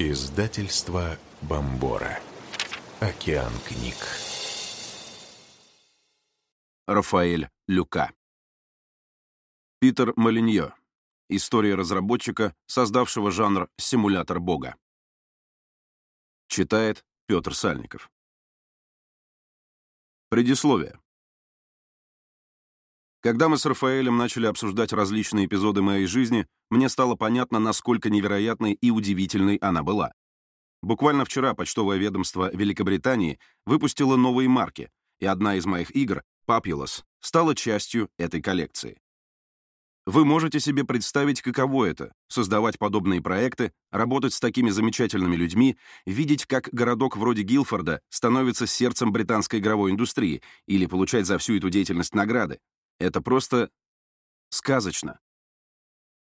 Издательство Бомбора. Океан книг. Рафаэль Люка. Питер Малиньо. История разработчика, создавшего жанр «симулятор бога». Читает Петр Сальников. Предисловие. Когда мы с Рафаэлем начали обсуждать различные эпизоды моей жизни, мне стало понятно, насколько невероятной и удивительной она была. Буквально вчера почтовое ведомство Великобритании выпустило новые марки, и одна из моих игр, Papulous, стала частью этой коллекции. Вы можете себе представить, каково это — создавать подобные проекты, работать с такими замечательными людьми, видеть, как городок вроде Гилфорда становится сердцем британской игровой индустрии или получать за всю эту деятельность награды. Это просто сказочно.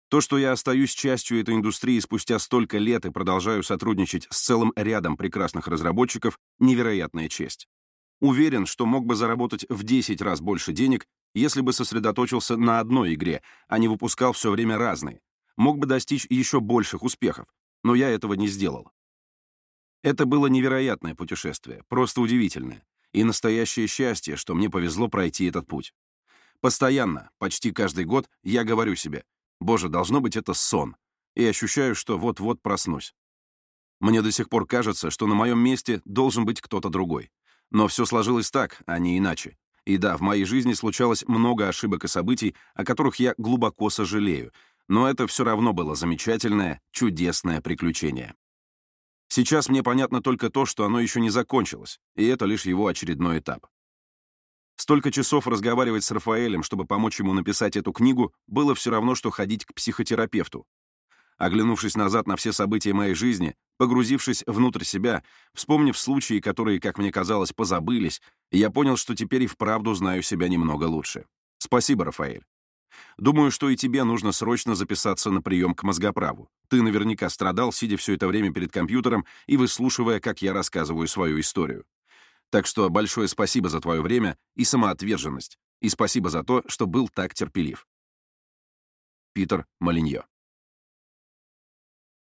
То, что я остаюсь частью этой индустрии спустя столько лет и продолжаю сотрудничать с целым рядом прекрасных разработчиков, невероятная честь. Уверен, что мог бы заработать в 10 раз больше денег, если бы сосредоточился на одной игре, а не выпускал все время разные. Мог бы достичь еще больших успехов, но я этого не сделал. Это было невероятное путешествие, просто удивительное, и настоящее счастье, что мне повезло пройти этот путь. Постоянно, почти каждый год, я говорю себе, «Боже, должно быть это сон», и ощущаю, что вот-вот проснусь. Мне до сих пор кажется, что на моем месте должен быть кто-то другой. Но все сложилось так, а не иначе. И да, в моей жизни случалось много ошибок и событий, о которых я глубоко сожалею, но это все равно было замечательное, чудесное приключение. Сейчас мне понятно только то, что оно еще не закончилось, и это лишь его очередной этап. Столько часов разговаривать с Рафаэлем, чтобы помочь ему написать эту книгу, было все равно, что ходить к психотерапевту. Оглянувшись назад на все события моей жизни, погрузившись внутрь себя, вспомнив случаи, которые, как мне казалось, позабылись, я понял, что теперь и вправду знаю себя немного лучше. Спасибо, Рафаэль. Думаю, что и тебе нужно срочно записаться на прием к мозгоправу. Ты наверняка страдал, сидя все это время перед компьютером и выслушивая, как я рассказываю свою историю. Так что большое спасибо за твое время и самоотверженность, и спасибо за то, что был так терпелив. Питер Малиньо